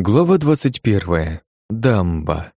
Глава 21. Дамба.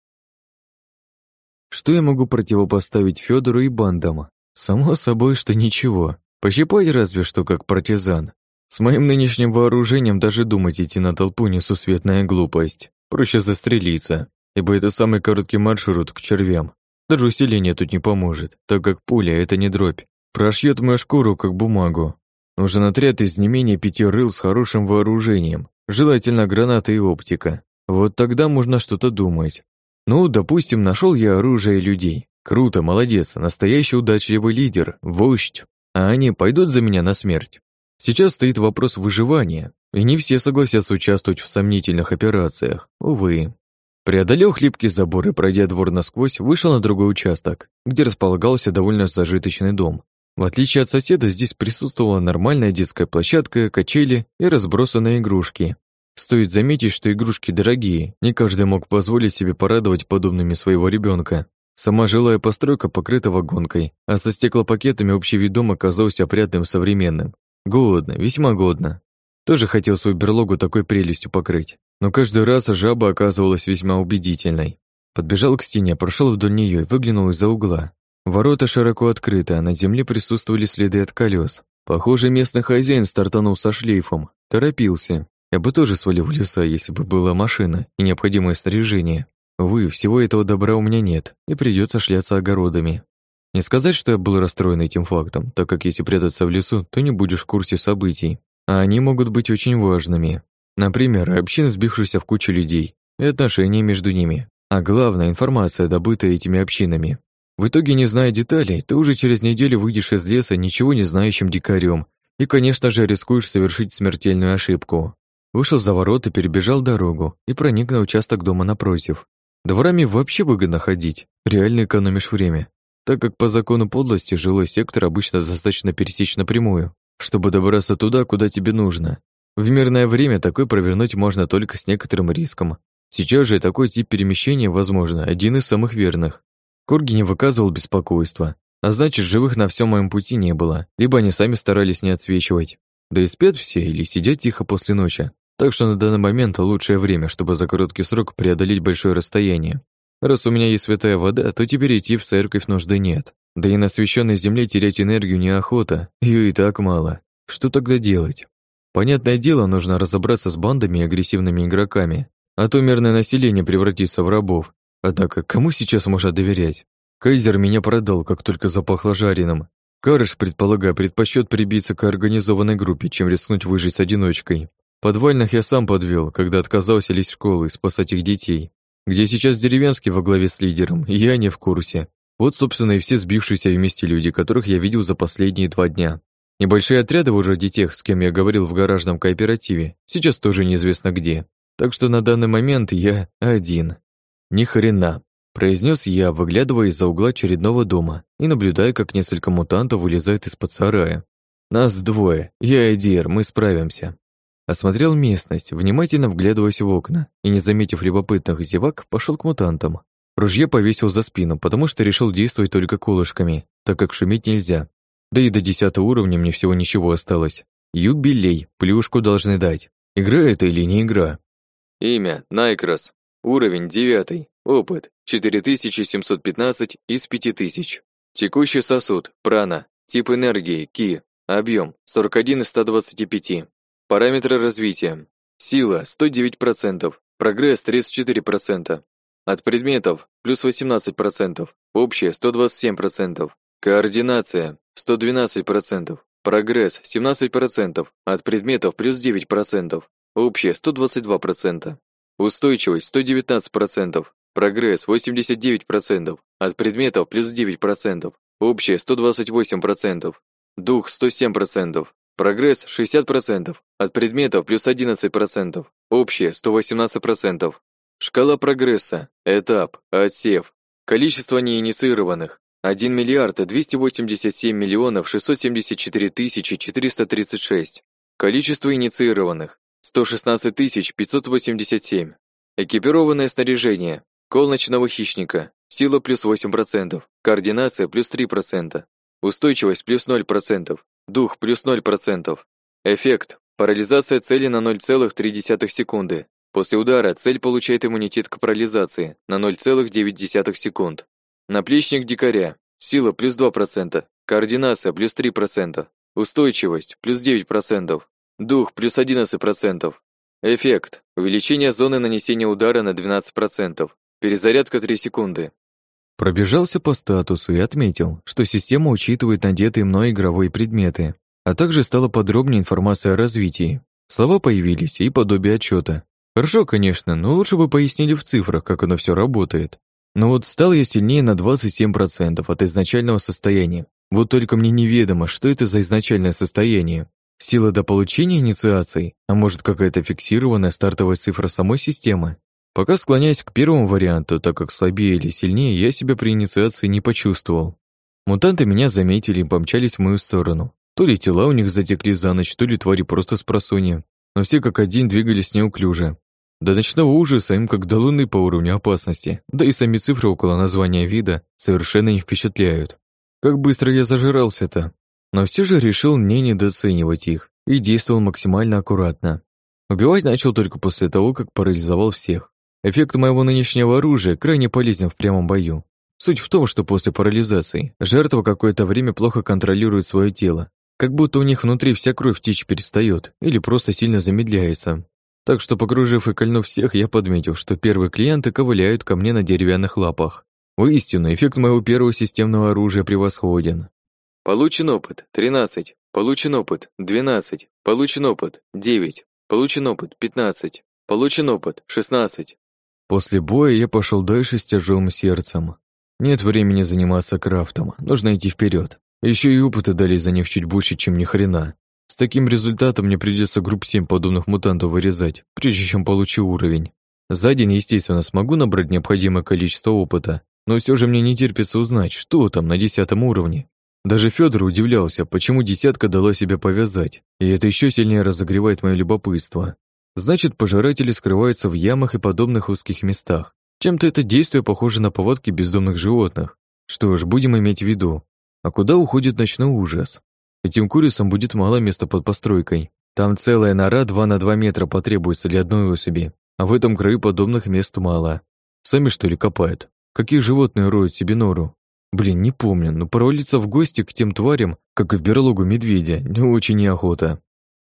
Что я могу противопоставить Федору и бандам? Само собой, что ничего. Пощипать разве что как партизан. С моим нынешним вооружением даже думать идти на толпу несусветная глупость. Проще застрелиться, ибо это самый короткий маршрут к червям. Даже усиление тут не поможет, так как пуля — это не дробь. Прошьет мою шкуру, как бумагу. Нужен отряд из не менее пяти рыл с хорошим вооружением, Желательно граната и оптика. Вот тогда можно что-то думать. Ну, допустим, нашел я оружие и людей. Круто, молодец, настоящий удачливый лидер, вождь. А они пойдут за меня на смерть. Сейчас стоит вопрос выживания, и не все согласятся участвовать в сомнительных операциях, увы. Преодолел хлипкий забор и, пройдя двор насквозь, вышел на другой участок, где располагался довольно зажиточный дом. В отличие от соседа, здесь присутствовала нормальная детская площадка, качели и разбросанные игрушки. Стоит заметить, что игрушки дорогие, не каждый мог позволить себе порадовать подобными своего ребенка. Сама жилая постройка покрыта вагонкой, а со стеклопакетами общий вид дома казался опрятным современным. Годно, весьма годно. Тоже хотел свою берлогу такой прелестью покрыть, но каждый раз жаба оказывалась весьма убедительной. Подбежал к стене, прошел вдоль нее и выглянул из-за угла. Ворота широко открыты, а на земле присутствовали следы от колес. Похоже, местный хозяин стартанул со шлейфом, торопился. Я бы тоже свалил в леса, если бы была машина и необходимое снаряжение. Увы, всего этого добра у меня нет, и придется шляться огородами. Не сказать, что я был расстроен этим фактом, так как если прятаться в лесу, то не будешь в курсе событий, а они могут быть очень важными. Например, общины, сбившихся в кучу людей, и отношения между ними, а главное, информация, добытая этими общинами. В итоге, не зная деталей, ты уже через неделю выйдешь из леса ничего не знающим дикарем и, конечно же, рискуешь совершить смертельную ошибку. Вышел за ворота, перебежал дорогу и проник на участок дома напротив. Дворами вообще выгодно ходить, реально экономишь время, так как по закону подлости жилой сектор обычно достаточно пересечь напрямую, чтобы добраться туда, куда тебе нужно. В мирное время такой провернуть можно только с некоторым риском. Сейчас же такой тип перемещения, возможно, один из самых верных. Корги не выказывал беспокойства, а значит, живых на всем моем пути не было, либо они сами старались не отсвечивать. Да и спят все или сидят тихо после ночи. Так что на данный момент лучшее время, чтобы за короткий срок преодолеть большое расстояние. Раз у меня есть святая вода, то теперь идти в церковь нужды нет. Да и на освященной земле терять энергию неохота, ее и так мало. Что тогда делать? Понятное дело, нужно разобраться с бандами и агрессивными игроками, а то мирное население превратится в рабов, Однако, кому сейчас можно доверять? Кайзер меня продал, как только запахло жареным. Карыш, предполагая, предпочет прибиться к организованной группе, чем рискнуть выжить с одиночкой. Подвальных я сам подвел, когда отказался лезть в школы и спасать их детей. Где сейчас деревенский во главе с лидером, я не в курсе. Вот, собственно, и все сбившиеся вместе люди, которых я видел за последние два дня. Небольшие отряды вроде тех, с кем я говорил в гаражном кооперативе, сейчас тоже неизвестно где. Так что на данный момент я один. «Ни хрена», — произнес я, выглядывая из-за угла очередного дома и наблюдая, как несколько мутантов вылезают из-под сарая. «Нас двое, я и Диер, мы справимся». Осмотрел местность, внимательно вглядываясь в окна, и, не заметив любопытных зевак, пошел к мутантам. Ружье повесил за спину, потому что решил действовать только колышками, так как шуметь нельзя. Да и до десятого уровня мне всего ничего осталось. Юбилей, плюшку должны дать. Игра это или не игра? Имя, Найкрас, Уровень 9. Опыт 4715 из 5000. Текущий сосуд прана. Тип энергии ки. Объем 41 из 125. Параметры развития. Сила 109%, прогресс 34%. От предметов плюс 18%, общее 127%. Координация 112%, прогресс 17%, от предметов плюс 9%, общее 122%. Устойчивость 119%, прогресс 89%, от предметов плюс 9%, общее 128%, дух 107%, прогресс 60%, от предметов плюс 11%, общее 118%. Шкала прогресса, этап, отсев, количество неинициированных 1 миллиард 287 миллионов 674 тысячи 436. Количество инициированных 116 587. Экипированное снаряжение. Кол ночного хищника. Сила плюс 8%. Координация плюс 3%. Устойчивость плюс 0%. Дух плюс 0%. Эффект. Парализация цели на 0,3 секунды. После удара цель получает иммунитет к парализации на 0,9 секунд. Наплечник дикаря. Сила плюс 2%. Координация плюс 3%. Устойчивость плюс 9%. Дух плюс 11%. Эффект. Увеличение зоны нанесения удара на 12%. Перезарядка 3 секунды. Пробежался по статусу и отметил, что система учитывает надетые мной игровые предметы, а также стала подробнее информация о развитии. Слова появились и подобие отчета. Хорошо, конечно, но лучше бы пояснили в цифрах, как оно все работает. Но вот стал я сильнее на 27% от изначального состояния. Вот только мне неведомо, что это за изначальное состояние. Сила до получения инициации, а может какая-то фиксированная стартовая цифра самой системы. Пока склоняюсь к первому варианту, так как слабее или сильнее, я себя при инициации не почувствовал. Мутанты меня заметили и помчались в мою сторону. То ли тела у них затекли за ночь, то ли твари просто с просонья. Но все как один двигались неуклюже. До ночного ужаса им как до луны по уровню опасности, да и сами цифры около названия вида совершенно не впечатляют. Как быстро я зажирался-то. Но все же решил не недооценивать их и действовал максимально аккуратно. Убивать начал только после того, как парализовал всех. Эффект моего нынешнего оружия крайне полезен в прямом бою. Суть в том, что после парализации жертва какое-то время плохо контролирует свое тело, как будто у них внутри вся кровь течь перестает или просто сильно замедляется. Так что, погружив и кольнув всех, я подметил, что первые клиенты ковыляют ко мне на деревянных лапах. Воистину, эффект моего первого системного оружия превосходен. Получен опыт – 13. Получен опыт – 12. Получен опыт – 9. Получен опыт – 15. Получен опыт – 16. После боя я пошел дальше с тяжелым сердцем. Нет времени заниматься крафтом, нужно идти вперед. Еще и опыта дали за них чуть больше, чем ни хрена. С таким результатом мне придется групп 7 подобных мутантов вырезать, прежде чем получу уровень. За день, естественно, смогу набрать необходимое количество опыта, но все же мне не терпится узнать, что там на десятом уровне. Даже Федор удивлялся, почему десятка дала себя повязать, и это еще сильнее разогревает мое любопытство. Значит, пожиратели скрываются в ямах и подобных узких местах. Чем-то это действие похоже на поводки бездомных животных. Что ж, будем иметь в виду. А куда уходит ночной ужас? Этим курицам будет мало места под постройкой. Там целая нора 2 на 2 метра потребуется для одной особи, а в этом краю подобных мест мало. Сами что ли копают? Какие животные роют себе нору? Блин, не помню, но провалиться в гости к тем тварям, как и в берлогу медведя, не очень неохота.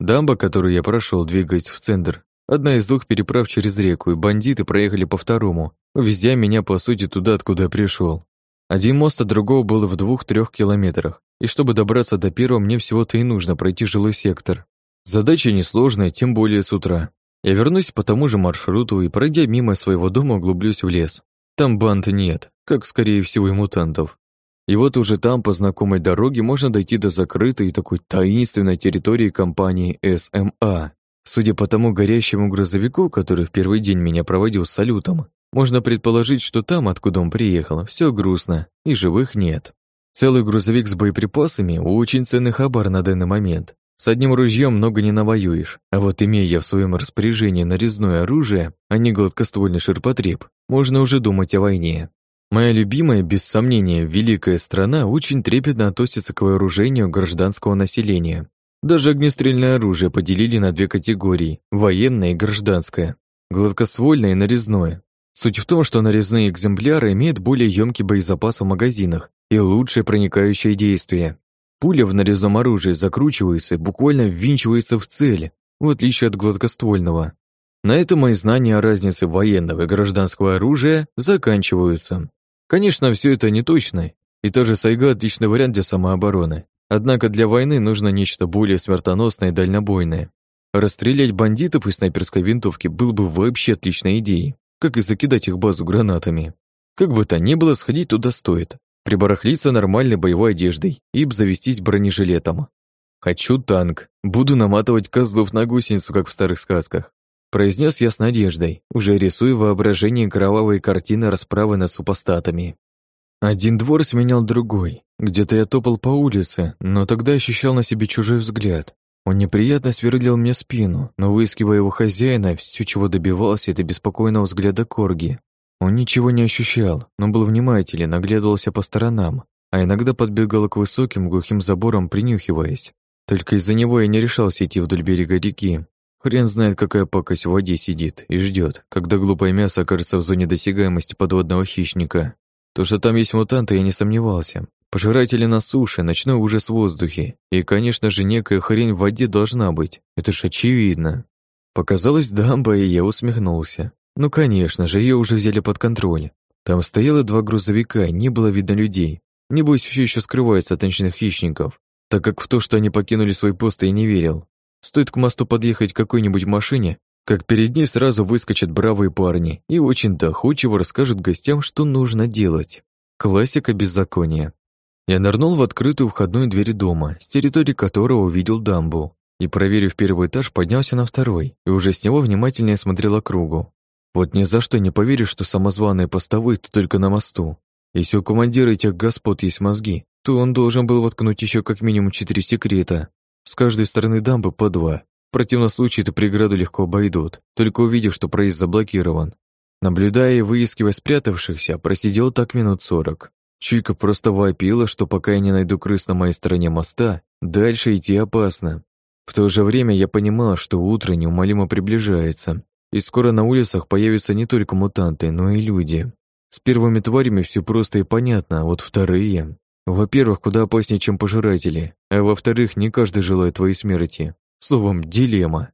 Дамба, которую я прошел, двигаясь в центр, одна из двух переправ через реку, и бандиты проехали по второму, везя меня, по сути, туда, откуда я пришел. Один мост от другого был в двух-трех километрах, и чтобы добраться до первого, мне всего-то и нужно пройти жилой сектор. Задача несложная, тем более с утра. Я вернусь по тому же маршруту и, пройдя мимо своего дома, углублюсь в лес. Там банд нет, как, скорее всего, и мутантов. И вот уже там, по знакомой дороге, можно дойти до закрытой и такой таинственной территории компании СМА. Судя по тому горящему грузовику, который в первый день меня проводил с салютом, можно предположить, что там, откуда он приехал, все грустно, и живых нет. Целый грузовик с боеприпасами – очень ценный хабар на данный момент. С одним ружьем много не навоюешь, а вот имея в своем распоряжении нарезное оружие, а не гладкоствольный ширпотреб, можно уже думать о войне. Моя любимая, без сомнения, великая страна очень трепетно относится к вооружению гражданского населения. Даже огнестрельное оружие поделили на две категории – военное и гражданское, гладкоствольное и нарезное. Суть в том, что нарезные экземпляры имеют более емкий боезапас в магазинах и лучшее проникающее действие. Пуля в нарезном оружии закручивается и буквально ввинчивается в цель, в отличие от гладкоствольного. На этом мои знания о разнице военного и гражданского оружия заканчиваются. Конечно, все это не точно, и тоже Сайга отличный вариант для самообороны. Однако для войны нужно нечто более смертоносное и дальнобойное. Расстрелять бандитов из снайперской винтовки было бы вообще отличной идеей, как и закидать их базу гранатами. Как бы то ни было, сходить туда стоит. Прибарахлиться нормальной боевой одеждой и обзавестись бронежилетом. Хочу танк. Буду наматывать козлов на гусеницу, как в старых сказках. Произнес я с надеждой, уже рисуя воображение кровавые картины расправы над супостатами. Один двор сменял другой. Где-то я топал по улице, но тогда ощущал на себе чужой взгляд. Он неприятно сверлил мне спину, но выискивая его хозяина, все, чего добивался, это беспокойного взгляда Корги. Он ничего не ощущал, но был внимателен, оглядывался по сторонам, а иногда подбегал к высоким глухим заборам, принюхиваясь. Только из-за него я не решался идти вдоль берега реки, Хрен знает, какая пакость в воде сидит и ждет, когда глупое мясо окажется в зоне досягаемости подводного хищника. То, что там есть мутанты, я не сомневался. Пожиратели на суше, ночной ужас в воздухе. И, конечно же, некая хрень в воде должна быть. Это ж очевидно. Показалась дамба, и я усмехнулся. Ну, конечно же, ее уже взяли под контроль. Там стояло два грузовика, не было видно людей. Небось, все еще скрывается от ночных хищников, так как в то, что они покинули свой пост, я не верил. Стоит к мосту подъехать какой-нибудь машине, как перед ней сразу выскочат бравые парни и очень доходчиво расскажут гостям, что нужно делать. Классика беззакония. Я нырнул в открытую входную дверь дома, с территории которого увидел дамбу, и, проверив первый этаж, поднялся на второй, и уже с него внимательнее смотрел округу. Вот ни за что не поверишь, что самозваные постовые тут только на мосту. Если у командира этих господ есть мозги, то он должен был воткнуть еще как минимум четыре секрета. С каждой стороны дамбы по два. В противном случае эту преграду легко обойдут, только увидев, что проезд заблокирован. Наблюдая и выискивая спрятавшихся, просидел так минут сорок. Чуйка просто вопила, что пока я не найду крыс на моей стороне моста, дальше идти опасно. В то же время я понимал, что утро неумолимо приближается, и скоро на улицах появятся не только мутанты, но и люди. С первыми тварями все просто и понятно, а вот вторые... Во-первых, куда опаснее, чем пожиратели, а во-вторых, не каждый желает твоей смерти. Словом, дилемма.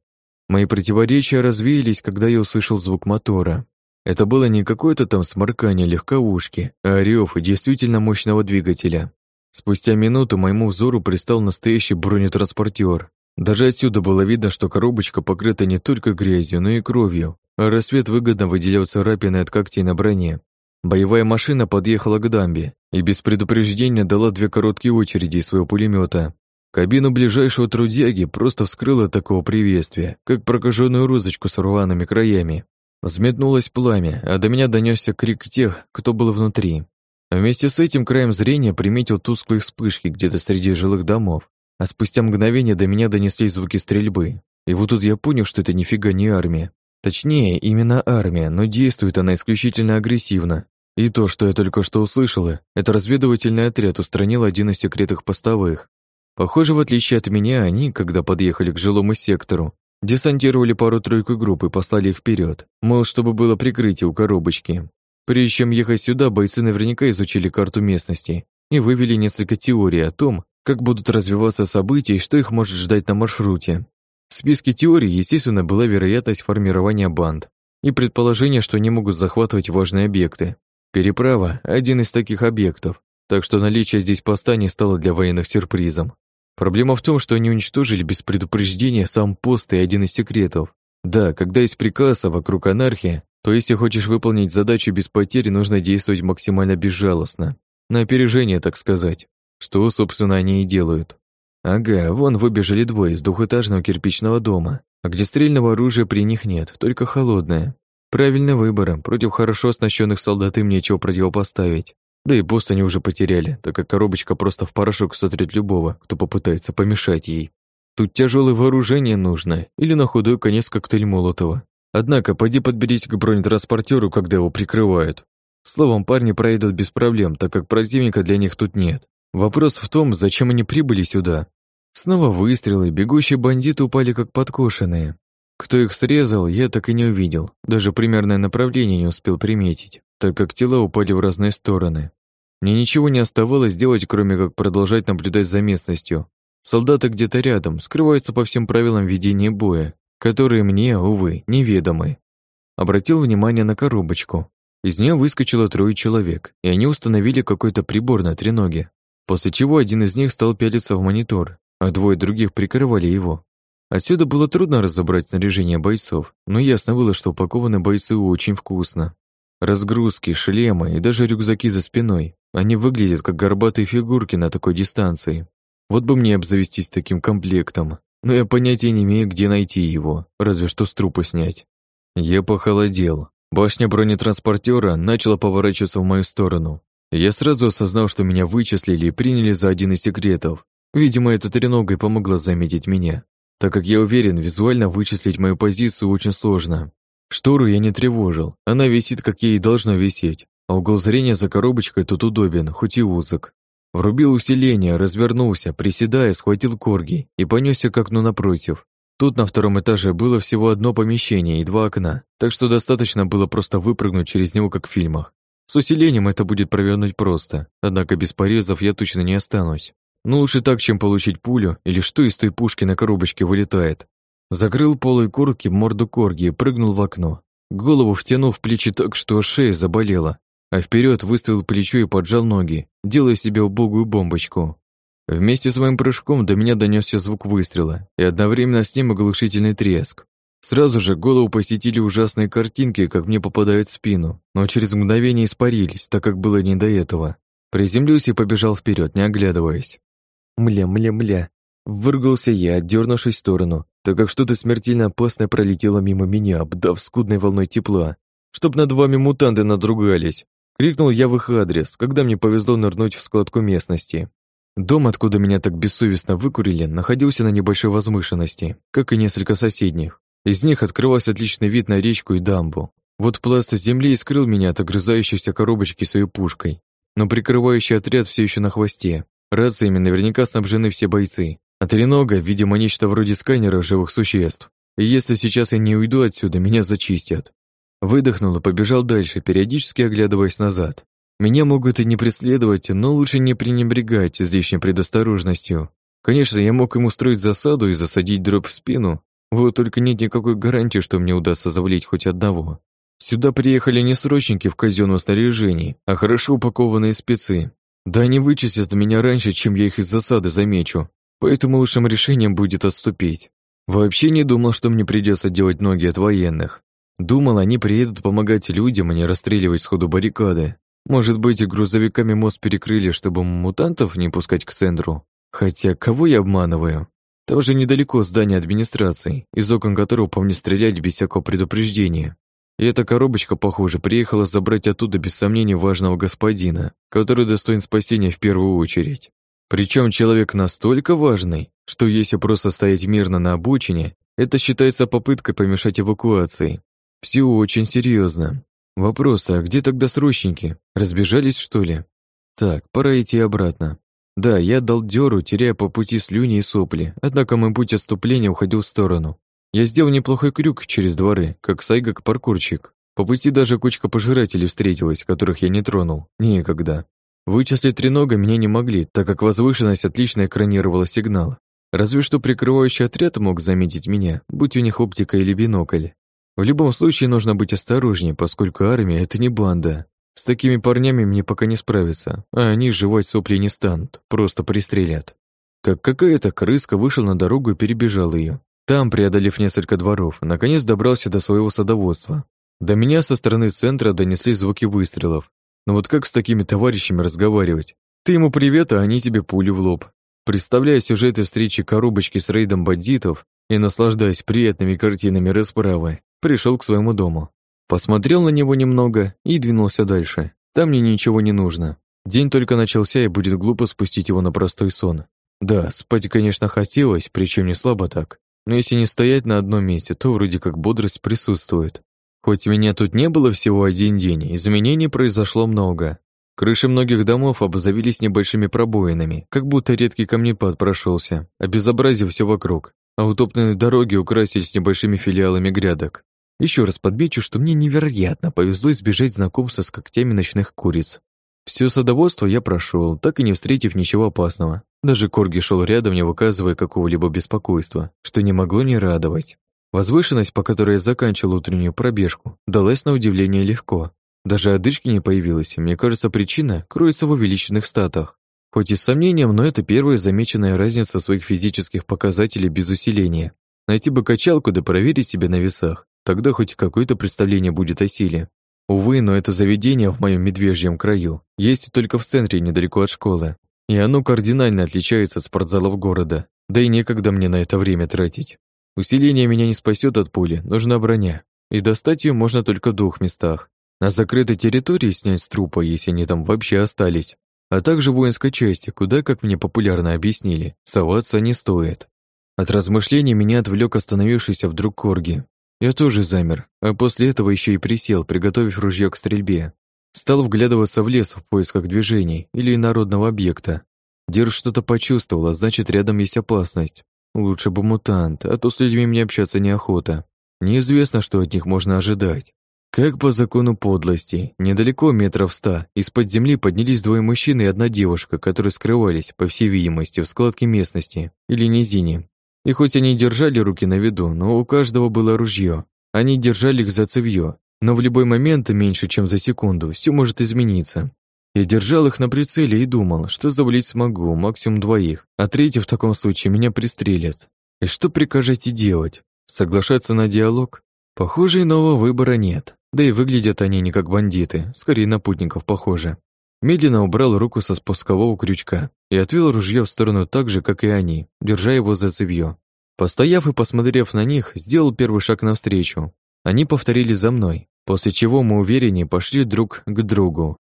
Мои противоречия развеялись, когда я услышал звук мотора. Это было не какое-то там сморкание легковушки, а рев и действительно мощного двигателя. Спустя минуту моему взору пристал настоящий бронетранспортер. Даже отсюда было видно, что коробочка покрыта не только грязью, но и кровью, а рассвет выгодно выделял царапины от когтей на броне. Боевая машина подъехала к дамбе и без предупреждения дала две короткие очереди из своего пулемета. Кабину ближайшего трудяги просто вскрыла такого приветствия, как прокаженную розочку с рваными краями. Взметнулось пламя, а до меня донесся крик тех, кто был внутри. Вместе с этим краем зрения приметил тусклые вспышки где-то среди жилых домов, а спустя мгновение до меня донеслись звуки стрельбы. И вот тут я понял, что это нифига не армия. Точнее, именно армия, но действует она исключительно агрессивно, и то, что я только что услышала, это разведывательный отряд устранил один из секретных постовых. Похоже, в отличие от меня, они, когда подъехали к жилому сектору, десантировали пару-тройку групп и послали их вперед, мол, чтобы было прикрытие у коробочки. Прежде чем ехать сюда, бойцы наверняка изучили карту местности и вывели несколько теорий о том, как будут развиваться события и что их может ждать на маршруте. В списке теорий, естественно, была вероятность формирования банд и предположение, что они могут захватывать важные объекты, Переправа – один из таких объектов, так что наличие здесь поста не стало для военных сюрпризом. Проблема в том, что они уничтожили без предупреждения сам пост и один из секретов. Да, когда есть приказ, а вокруг анархия, то если хочешь выполнить задачу без потери, нужно действовать максимально безжалостно. На опережение, так сказать. Что, собственно, они и делают. Ага, вон выбежали двое из двухэтажного кирпичного дома, а где стрельного оружия при них нет, только холодное. Правильный выбор. Против хорошо оснащенных солдат им нечего противопоставить. Да и пост они уже потеряли, так как коробочка просто в порошок сотрет любого, кто попытается помешать ей. Тут тяжелое вооружение нужно, или на худой конец коктейль Молотова. Однако, поди подберись к бронетранспортеру, когда его прикрывают. Словом, парни проедут без проблем, так как противника для них тут нет. Вопрос в том, зачем они прибыли сюда. Снова выстрелы, бегущие бандиты упали как подкошенные. Кто их срезал, я так и не увидел, даже примерное направление не успел приметить, так как тела упали в разные стороны. Мне ничего не оставалось делать, кроме как продолжать наблюдать за местностью. Солдаты где-то рядом, скрываются по всем правилам ведения боя, которые мне, увы, неведомы. Обратил внимание на коробочку. Из нее выскочило трое человек, и они установили какой-то прибор на треноге, после чего один из них стал пялиться в монитор, а двое других прикрывали его. Отсюда было трудно разобрать снаряжение бойцов, но ясно было, что упакованы бойцы очень вкусно. Разгрузки, шлемы и даже рюкзаки за спиной. Они выглядят как горбатые фигурки на такой дистанции. Вот бы мне обзавестись таким комплектом, но я понятия не имею, где найти его, разве что с трупа снять. Я похолодел. Башня бронетранспортера начала поворачиваться в мою сторону. Я сразу осознал, что меня вычислили и приняли за один из секретов. Видимо, эта тренога помогла заметить меня так как я уверен, визуально вычислить мою позицию очень сложно. Штору я не тревожил, она висит, как ей должно висеть, а угол зрения за коробочкой тут удобен, хоть и узок. Врубил усиление, развернулся, приседая, схватил корги и понесся к окну напротив. Тут на втором этаже было всего одно помещение и два окна, так что достаточно было просто выпрыгнуть через него, как в фильмах. С усилением это будет провернуть просто, однако без порезов я точно не останусь. Ну лучше так, чем получить пулю или что из той пушки на коробочке вылетает. Закрыл полой куртки морду корги и прыгнул в окно. Голову втянул в плечи так, что шея заболела, а вперед выставил плечо и поджал ноги, делая себе убогую бомбочку. Вместе с моим прыжком до меня донесся звук выстрела, и одновременно с ним оглушительный треск. Сразу же голову посетили ужасные картинки, как мне попадают в спину, но через мгновение испарились, так как было не до этого. Приземлюсь и побежал вперед, не оглядываясь. Мля-мля-мля. Выргался я, отдернувшись в сторону, так как что-то смертельно опасное пролетело мимо меня, обдав скудной волной тепла. Чтоб над вами мутанты надругались. Крикнул я в их адрес, когда мне повезло нырнуть в складку местности. Дом, откуда меня так бессовестно выкурили, находился на небольшой возвышенности, как и несколько соседних. Из них открывался отличный вид на речку и дамбу. Вот пласт земли и скрыл меня от огрызающейся коробочки своей пушкой. Но прикрывающий отряд все еще на хвосте. Рациями наверняка снабжены все бойцы. А тренога, видимо, нечто вроде сканера живых существ. И если сейчас я не уйду отсюда, меня зачистят. Выдохнул и побежал дальше, периодически оглядываясь назад. Меня могут и не преследовать, но лучше не пренебрегать излишней предосторожностью. Конечно, я мог им устроить засаду и засадить дробь в спину, вот только нет никакой гарантии, что мне удастся завалить хоть одного. Сюда приехали не срочники в казенном снаряжении, а хорошо упакованные спецы. Да они вычислят меня раньше, чем я их из засады замечу, поэтому лучшим решением будет отступить. Вообще не думал, что мне придется делать ноги от военных. Думал, они приедут помогать людям, а не расстреливать сходу баррикады. Может быть, грузовиками мост перекрыли, чтобы мутантов не пускать к центру? Хотя, кого я обманываю? Там же недалеко здание администрации, из окон которого по мне стреляли без всякого предупреждения. И эта коробочка, похоже, приехала забрать оттуда без сомнения важного господина, который достоин спасения в первую очередь. Причем человек настолько важный, что если просто стоять мирно на обочине, это считается попыткой помешать эвакуации. Все очень серьезно. Вопрос, а где тогда срочники? Разбежались, что ли? Так, пора идти обратно. Да, я дал дёру, теряя по пути слюни и сопли, однако мой путь отступления уходил в сторону. Я сделал неплохой крюк через дворы, как сайгак-паркурщик. По пути даже кучка пожирателей встретилась, которых я не тронул. Никогда. Вычислить тренога меня не могли, так как возвышенность отлично экранировала сигнал. Разве что прикрывающий отряд мог заметить меня, будь у них оптика или бинокль. В любом случае нужно быть осторожнее, поскольку армия — это не банда. С такими парнями мне пока не справиться, а они жевать сопли не станут, просто пристрелят. Как какая-то крыска вышел на дорогу и перебежал ее. Там, преодолев несколько дворов, наконец добрался до своего садоводства. До меня со стороны центра донесли звуки выстрелов. Но вот как с такими товарищами разговаривать? Ты ему привет, а они тебе пулю в лоб. Представляя сюжеты встречи коробочки с рейдом бандитов и наслаждаясь приятными картинами расправы, пришел к своему дому. Посмотрел на него немного и двинулся дальше. Там мне ничего не нужно. День только начался, и будет глупо спустить его на простой сон. Да, спать, конечно, хотелось, причем не слабо так. Но если не стоять на одном месте, то вроде как бодрость присутствует. Хоть меня тут не было всего один день, изменений произошло много. Крыши многих домов обзавились небольшими пробоинами, как будто редкий камнепад прошелся, обезобразив все вокруг, а утопленные дороги украсились небольшими филиалами грядок. Еще раз подмечу, что мне невероятно повезло избежать знакомства с когтями ночных куриц. Все садоводство я прошел, так и не встретив ничего опасного. Даже Корги шел рядом, не выказывая какого-либо беспокойства, что не могло не радовать. Возвышенность, по которой я заканчивал утреннюю пробежку, далась на удивление легко. Даже одышки не появилось, мне кажется, причина кроется в увеличенных статах. Хоть и с сомнением, но это первая замеченная разница своих физических показателей без усиления. Найти бы качалку да проверить себя на весах. Тогда хоть какое-то представление будет о силе. Увы, но это заведение в моем медвежьем краю есть только в центре, недалеко от школы. И оно кардинально отличается от спортзалов города. Да и некогда мне на это время тратить. Усиление меня не спасет от пули, нужна броня. И достать ее можно только в двух местах. На закрытой территории снять с трупа, если они там вообще остались. А также воинской части, куда, как мне популярно объяснили, соваться не стоит. От размышлений меня отвлек остановившийся вдруг Корги. Я тоже замер, а после этого еще и присел, приготовив ружье к стрельбе. Стал вглядываться в лес в поисках движений или инородного объекта. Дер что-то почувствовала, значит, рядом есть опасность. Лучше бы мутант, а то с людьми мне общаться неохота. Неизвестно, что от них можно ожидать. Как по закону подлости, недалеко метров ста, из-под земли поднялись двое мужчин и одна девушка, которые скрывались, по всей видимости, в складке местности или низине. И хоть они держали руки на виду, но у каждого было ружье. Они держали их за цевьё, но в любой момент, меньше чем за секунду, все может измениться. Я держал их на прицеле и думал, что завалить смогу, максимум двоих, а третий в таком случае меня пристрелят. И что прикажете делать? Соглашаться на диалог? Похоже, иного выбора нет. Да и выглядят они не как бандиты, скорее на путников похоже. Медленно убрал руку со спускового крючка и отвел ружье в сторону так же, как и они, держа его за цевьё. Постояв и посмотрев на них, сделал первый шаг навстречу. Они повторили за мной, после чего мы увереннее пошли друг к другу.